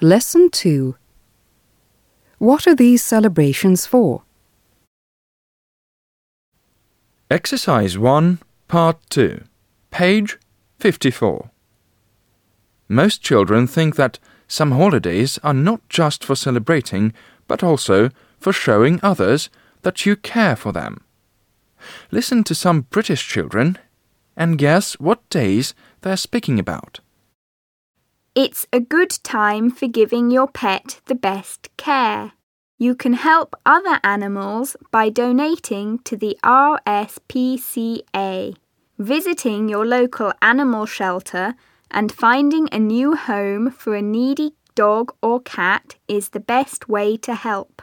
Lesson 2 What are these celebrations for? Exercise 1, Part 2, page 54. Most children think that some holidays are not just for celebrating, but also for showing others that you care for them. Listen to some British children and guess what days they're speaking about. It's a good time for giving your pet the best care. You can help other animals by donating to the RSPCA, visiting your local animal shelter, and finding a new home for a needy dog or cat is the best way to help.